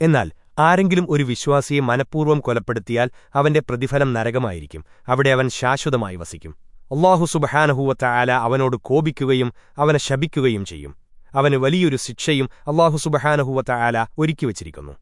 എന്നാൽ ആരെങ്കിലും ഒരു വിശ്വാസിയെ മനഃപൂർവം കൊലപ്പെടുത്തിയാൽ അവന്റെ പ്രതിഫലം നരകമായിരിക്കും. അവിടെ അവൻ ശാശ്വതമായി വസിക്കും. അള്ളാഹു സുബഹാനഹൂവത്ത ആല അവനോട് കോപിക്കുകയും അവനെ ശപിക്കുകയും ചെയ്യും. അവന് വലിയൊരു ശിക്ഷയും അള്ളാഹു സുബഹാനഹൂവത്ത ആല ഒരുക്കിവച്ചിരിക്കുന്നു